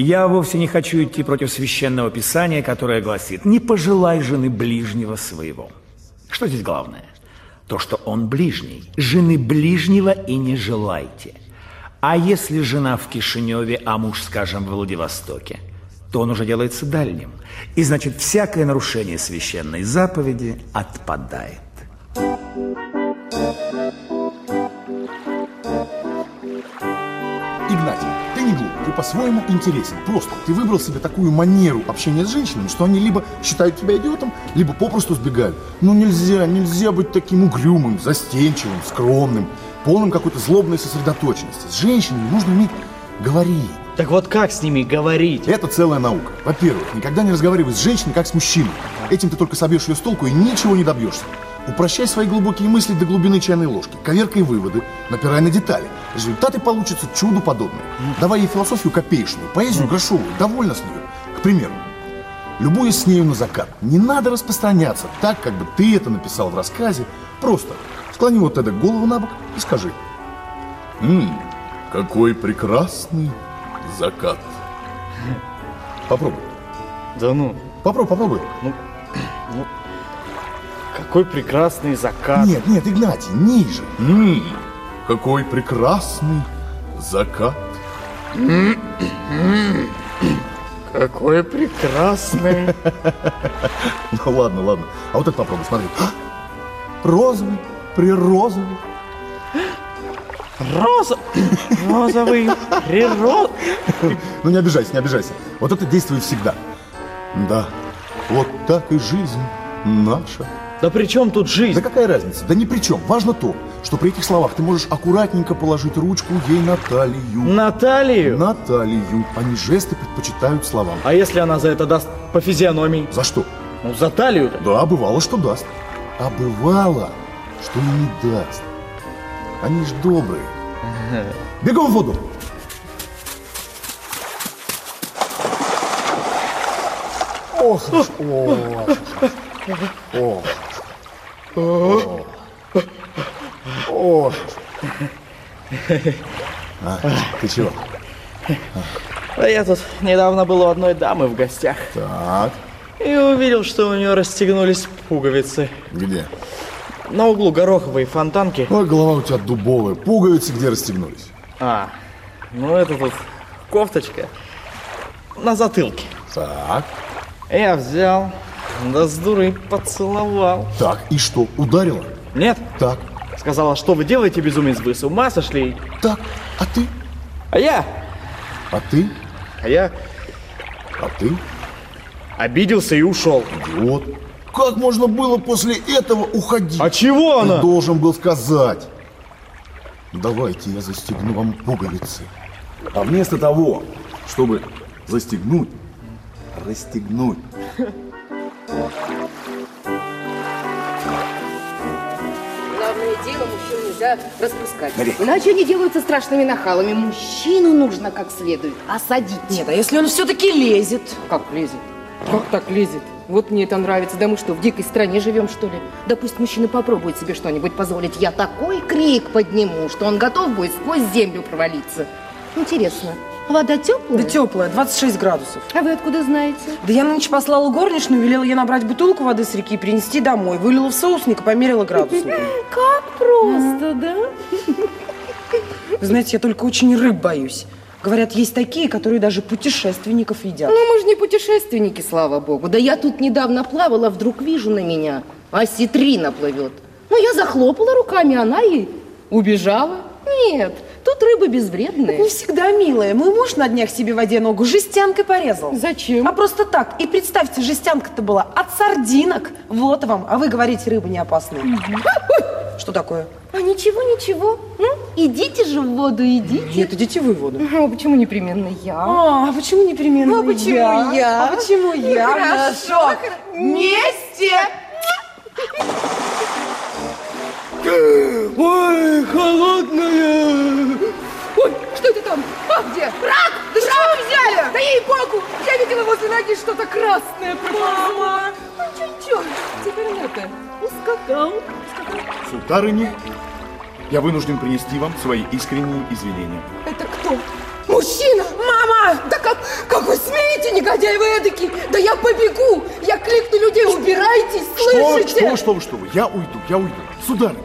Я вовсе не хочу идти против священного писания, которое гласит «Не пожелай жены ближнего своего». Что здесь главное? То, что он ближний. Жены ближнего и не желайте. А если жена в Кишиневе, а муж, скажем, в Владивостоке, то он уже делается дальним. И значит, всякое нарушение священной заповеди отпадает. Игнатий, по-своему интересен. Просто ты выбрал себе такую манеру общения с женщинами, что они либо считают тебя идиотом, либо попросту сбегают. Ну нельзя, нельзя быть таким угрюмым, застенчивым, скромным, полным какой-то злобной сосредоточенности. С женщинами нужно уметь говорить. Так вот как с ними говорить? Это целая наука. Во-первых, никогда не разговаривай с женщиной, как с мужчиной. Этим ты только собьешь ее с толку и ничего не добьешься. Упрощай свои глубокие мысли до глубины чайной ложки. Коверкай выводы, напирай на детали. Результаты получатся чуду подобные. Давай ей философию копеечную, поэзию грошовую, довольно с нее. К примеру, любуясь с нею на закат, не надо распространяться так, как бы ты это написал в рассказе. Просто склони вот это голову на бок и скажи. «Ммм, какой прекрасный закат. Попробуй. Да ну, Попробуй, попробуй. Какой прекрасный закат. Нет, нет, Игнатий, ниже. Ммм, какой прекрасный закат. Какой прекрасный. Ну ладно, ладно. А вот это попробуй, смотри. Розовый, прирозовый. Роза... Розовый природ... Ну не обижайся, не обижайся. Вот это действует всегда. Да, вот так и жизнь наша. Да при чем тут Да жизнь? какая разница? Да ни при чем. Важно то, что при этих словах ты можешь аккуратненько положить ручку ей на талию. На талию? На талию. Они жесты предпочитают словам. А если она за это даст по физиономии? За что? Ну, за талию-то. Да, бывало, что даст. А бывало, что и не даст. Они ж добрые. Бегом в воду! Ох, ох, ох, ох, ох. А, ты чего? А я тут недавно был у одной дамы в гостях. Так, И увидел, что у нее расстегнулись пуговицы. где? На углу гороховой фонтанки. Ой, голова у тебя дубовая. Пуговицы где расстегнулись? А, ну это тут кофточка на затылке. Так, Я взял, да с дурой поцеловал. так, и что, ударила? Нет, Так, сказала, что вы делаете, безумец, вы с ума сошли? так, а ты? А я, А ты? а я А ты? обиделся и ушел. Вот. Как можно было после этого уходить? А чего Ты она? должен был сказать. Давайте я застегну вам пуговицы. А вместо того, чтобы застегнуть, расстегнуть. Главное дело мужчин нельзя распускать. Мария. Иначе они делаются страшными нахалами. Мужчину нужно как следует осадить. Нет, а если он все-таки лезет? Как лезет? Как так лезет? Вот мне это нравится. Да мы что, в дикой стране живем, что ли? Да пусть мужчина попробует себе что-нибудь позволить. Я такой крик подниму, что он готов будет сквозь землю провалиться. Интересно, вода теплая? Да теплая, 26 градусов. А вы откуда знаете? Да я нынче послала горничную, велела ей набрать бутылку воды с реки и принести домой. Вылила в соусник и померила градусник. Как просто, да? Вы знаете, я только очень рыб боюсь. Говорят, есть такие, которые даже путешественников едят. Ну, мы же не путешественники, слава богу. Да я тут недавно плавала, вдруг вижу на меня. Осетрина плывет. Ну, я захлопала руками, она и убежала. Нет, тут рыбы безвредные. Не всегда, милая. Мой муж на днях себе в воде ногу жестянкой порезал. Зачем? А просто так. И представьте, жестянка-то была от сардинок. Вот вам. А вы говорите, рыба не опасная. Что такое? А ничего, ничего. Ну, идите же в воду, идите. Нет, идите вы в воду. А почему непременно я? А, а почему непременно Ну, а почему я? А почему я? Хорошо. Вместе! Ой, холодная. Да ей-богу! Я видела возле ноги что-то красное. Мама! Ну, чуть-чуть. Теперь это, ускакал. Сударыни, я вынужден принести вам свои искренние извинения. Это кто? Мужчина! Мама! Да как, негодяй вы эдакий! Да я побегу! Я кликну людей, убирайтесь, Что, слышите? что, что вы, что вы? Я уйду, я уйду. Сударыня,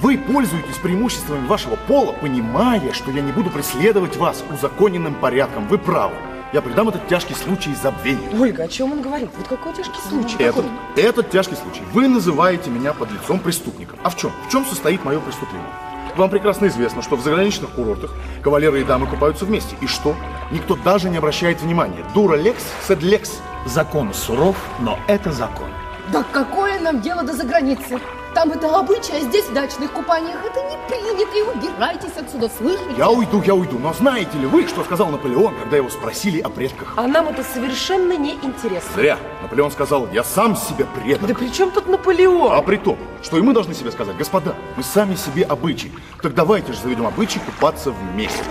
вы пользуетесь преимуществами вашего пола, понимая, что я не буду преследовать вас узаконенным порядком. Вы правы. Я придам этот тяжкий случай забвению. Ольга, о чем он говорит? Вот какой тяжкий случай. Этот, Какой? этот тяжкий случай. Вы называете меня под лицом преступником. А в чем? В чем состоит мое преступление? Вам прекрасно известно, что в заграничных курортах кавалеры и дамы купаются вместе. И что? Никто даже не обращает внимания. Дура лекс, сед лекс. Закон суров, но это закон. Да какое нам дело до заграницы? Там это обычай, а здесь в дачных купаниях это не принято. И убирайтесь отсюда, слышите? Я уйду, я уйду. Но знаете ли вы, что сказал Наполеон, когда его спросили о предках? А нам это совершенно не интересно. Зря. Наполеон сказал, я сам себе предок. Да при чем тут Наполеон? А при том, что и мы должны себе сказать, господа, мы сами себе обычай. Так давайте же заведем обычай купаться вместе.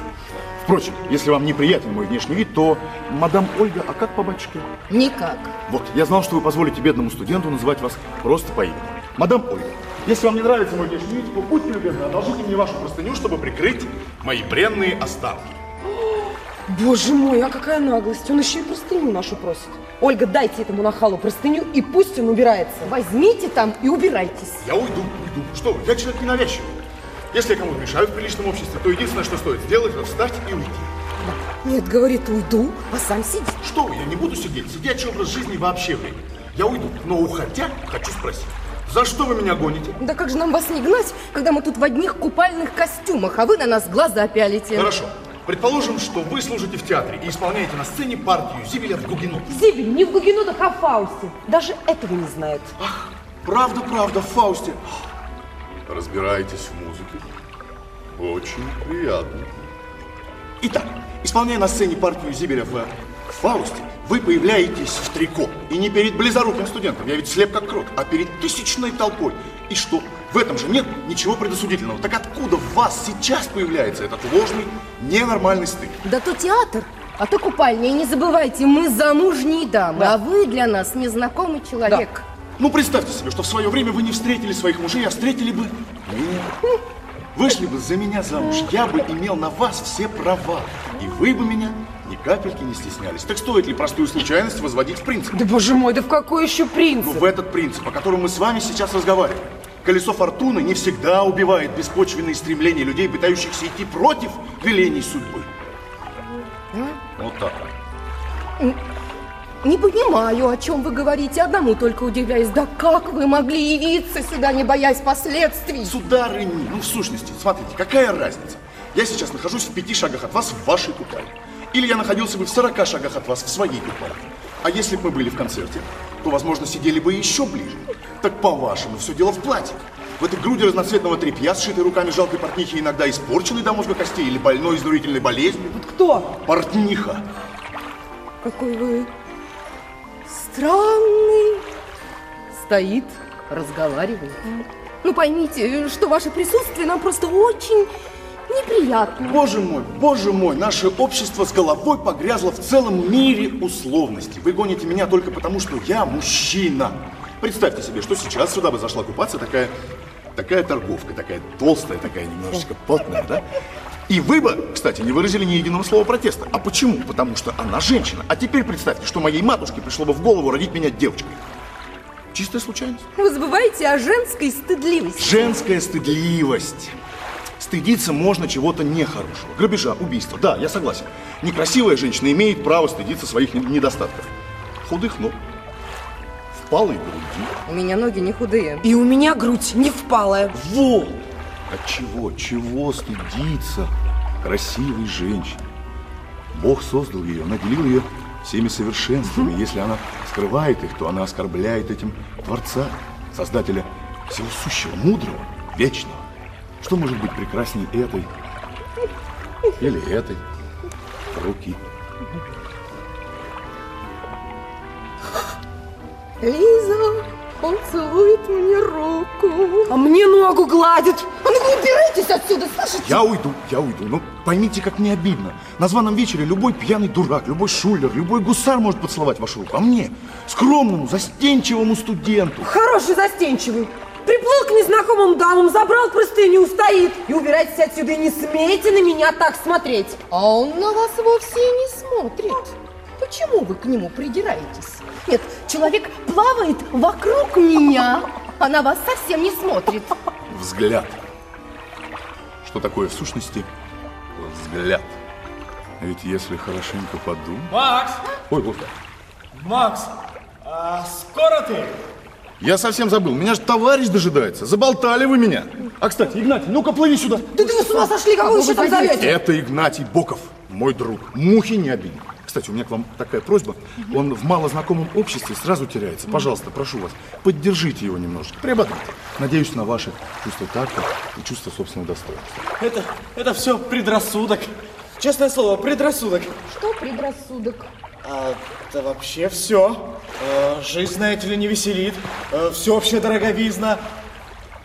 Впрочем, если вам неприятен мой внешний вид, то, мадам Ольга, а как по батюшке? Никак. Вот, я знал, что вы позволите бедному студенту называть вас просто по имени. Мадам Ольга, если вам не нравится мой внешний вид, то будьте любезны, одолжите мне вашу простыню, чтобы прикрыть мои бренные останки. Боже мой, а какая наглость. Он еще и простыню нашу просит. Ольга, дайте этому нахалу простыню, и пусть он убирается. Возьмите там и убирайтесь. Я уйду, уйду. Что вы, я человек ненавязчивый. Если я кому-то мешаю в приличном обществе, то единственное, что стоит сделать, это встать и уйти. Нет, говорит, уйду, а сам сидит. Что вы, я не буду сидеть. Сидячий образ жизни вообще вреден. Я уйду, но уходя, хочу спросить. За что вы меня гоните? Да как же нам вас не гнать, когда мы тут в одних купальных костюмах, а вы на нас глаза пялите? Хорошо. Предположим, что вы служите в театре и исполняете на сцене партию Зибеля в Гугенот. Зибель, не в Гугенотах, а в Фаусте. Даже этого не знает. Правда, правда, в Фаусте. Разбираетесь в музыке? Очень приятно. Итак, исполняя на сцене партию Зибеля в Фаусте, вы появляетесь в трико. И не перед близоруким студентом, я ведь слеп как крот, а перед тысячной толпой. И что? В этом же нет ничего предосудительного. Так откуда в вас сейчас появляется этот ложный, ненормальный стыд? Да то театр, а то купальня. И не забывайте, мы замужние дамы, а вы для нас незнакомый человек. Ну, представьте себе, что в свое время вы не встретили своих мужей, а встретили бы меня. Вышли бы за меня замуж, я бы имел на вас все права, и вы бы меня ни капельки не стеснялись. Так стоит ли простую случайность возводить в принцип? Да боже мой, да в какой еще принцип? Ну, в этот принцип, о котором мы с вами сейчас разговариваем. Колесо фортуны не всегда убивает беспочвенные стремления людей, пытающихся идти против велений судьбы. Вот так. Не понимаю, о чем вы говорите, одному только удивляюсь. Да как вы могли явиться сюда, не боясь последствий? Сударыни, ну в сущности, смотрите, какая разница? Я сейчас нахожусь в пяти шагах от вас в вашей купальне. Или я находился бы в 40 шагах от вас в своей купальне. А если бы мы были в концерте, то, возможно, сидели бы еще ближе. Так по-вашему, все дело в платье. В этой груди разноцветного тряпья, сшитой руками жалкой портнихи, иногда испорченной до мозга костей или больной изнурительной болезнью. Кто? Портниха. Какой вы странный. Стоит, разговаривает. Ну поймите, что ваше присутствие нам просто очень неприятно. Боже мой, боже мой, наше общество с головой погрязло в целом мире условностей. Вы гоните меня только потому, что я мужчина. Представьте себе, что сейчас сюда бы зашла купаться такая, такая торговка, такая толстая, такая немножечко потная, да? И вы бы, кстати, не выразили ни единого слова протеста. А почему? Потому что она женщина. А теперь представьте, что моей матушке пришло бы в голову родить меня девочкой. Чистая случайность. Вы забываете о женской стыдливости. Женская стыдливость. Стыдиться можно чего-то нехорошего. Грабежа, убийства. Да, я согласен. Некрасивая женщина имеет право стыдиться своих не- недостатков. Худых ног. Впалой груди. У меня ноги не худые. И у меня грудь не впалая. Вот! От чего, чего стыдиться красивой женщине? Бог создал ее, наделил ее всеми совершенствами. Если она скрывает их, то она оскорбляет этим Творца, Создателя всего сущего, мудрого, вечного. Что может быть прекрасней этой или этой руки? Лиза, он целует мне руку. А мне ногу гладит. А ну вы убирайтесь отсюда, слышите? Я уйду, я уйду. Но поймите, как мне обидно. На званом вечере любой пьяный дурак, любой шулер, любой гусар может поцеловать вашу руку. А мне, скромному, застенчивому студенту, Хороший застенчивый. Приплыл к незнакомым дамам, забрал простыню, стоит. И убирайтесь отсюда, и не смейте на меня так смотреть. А он на вас вовсе и не смотрит. Почему вы к нему придираетесь? Нет, человек плавает вокруг меня, а на вас совсем не смотрит. Взгляд. Что такое в сущности взгляд? Ведь если хорошенько подумать... Макс! Ой, господи. Макс! А скоро ты? Я совсем забыл. Меня же товарищ дожидается. Заболтали вы меня. А, кстати, Игнатий, ну-ка плыви сюда. Да ты вы с ума сошли, кого вы еще там зовете? Это Игнатий Боков, мой друг. Мухи не обидит. Кстати, у меня к вам такая просьба. Он в малознакомом обществе сразу теряется. Пожалуйста, прошу вас, поддержите его немножко, приободрите. Надеюсь на ваше чувство такта и чувство собственного достоинства. Это, это все предрассудок. Честное слово, предрассудок. Что предрассудок? А, да вообще все. жизнь, знаете ли, не веселит. Э, всеобщая дороговизна.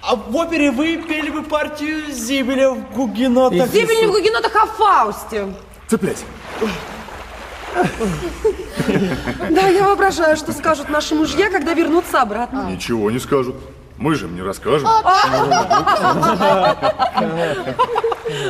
А в опере вы пели бы партию Зибеля в гугенотах. Зибель не в гугенотах, а в Фаусте. Цепляйся. Да, я воображаю, что скажут наши мужья, когда вернутся обратно. Ничего не скажут. Мы же им не расскажем.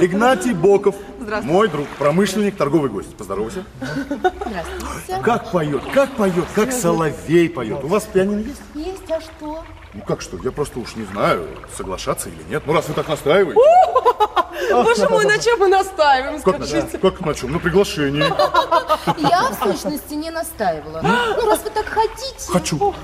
Игнатий Боков. Мой друг, промышленник, торговый гость. Поздоровайся. Здравствуйте. Как поет, как поет, как соловей поет. У вас пианино есть? Есть, а что? Ну как что, я просто уж не знаю, соглашаться или нет. Ну раз вы так настаиваете. Боже мой, на чем мы настаиваем, Как на, скажите? как на чем? На приглашении. Я, в сущности, не настаивала. Ну, раз вы так хотите. Хочу.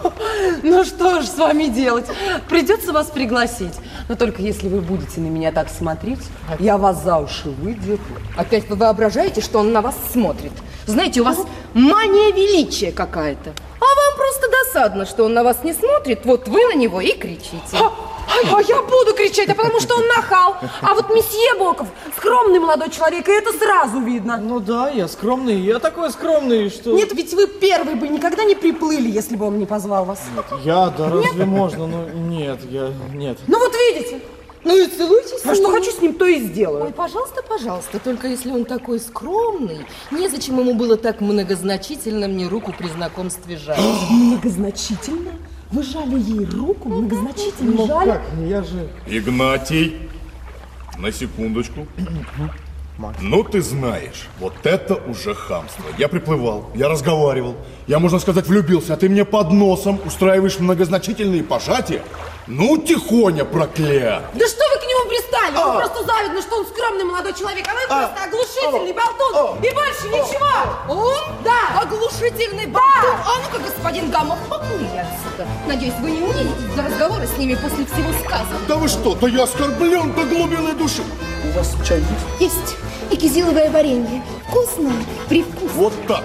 Ну что ж с вами делать? Придется вас пригласить. Но только если вы будете на меня так смотреть, я вас за уши выдеру. Опять вы воображаете, что он на вас смотрит? Знаете, у вас мания величия какая-то. А вам просто досадно, что он на вас не смотрит, вот вы на него и кричите. А, а я буду кричать, а потому что он нахал. А вот месье Боков скромный молодой человек, и это сразу видно. Ну да, я скромный. Я такой скромный, что... Нет, ведь вы первый бы никогда не приплыли, если бы он не позвал вас. Я, да разве можно? Ну нет, я... Нет. Ну вот видите. Ну и целуйтесь. А что хочу с ним, то и сделаю. Ой, пожалуйста, пожалуйста, только если он такой скромный, незачем ему было так многозначительно мне руку при знакомстве жать. Многозначительно? Вы жали ей руку? Многозначительно жали? Как? Я же... Игнатий, на секундочку. Ну, ты знаешь, вот это уже хамство. Я приплывал, я разговаривал, я, можно сказать, влюбился, а ты мне под носом устраиваешь многозначительные пожатия? Ну, тихоня, проклят! Да что пристали? Вы просто завидны, что он скромный молодой человек, а вы просто оглушительный болтун и больше ничего. Он? Да. Оглушительный болтун. А ну-ка, господин Гамов, поплыли отсюда. Надеюсь, вы не унизитесь за разговоры с ними после всего сказанного. Да вы что, да я оскорблен до глубины души. У вас чай есть? Есть. И кизиловое варенье. Вкусное, привкусное. Вот так.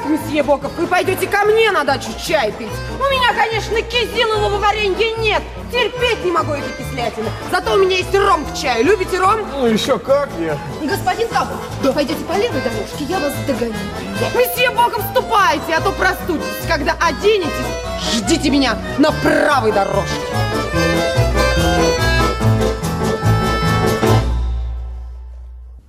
Так, месье Боков, вы пойдете ко мне на дачу чай пить. У меня, конечно, кизилового варенья нет. Терпеть не могу эти кислятины. Зато у меня есть ром к чаю. Любите ром? Ну еще как я. Господин Гамов, пойдете по левой дорожке, я вас догоню. Месье Боков, ступайте, а то простудитесь. Когда оденетесь, ждите меня на правой дорожке.